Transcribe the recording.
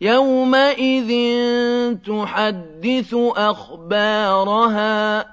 يَوْمَئِذٍ تُحَدِّثُ أَخْبَارَهَا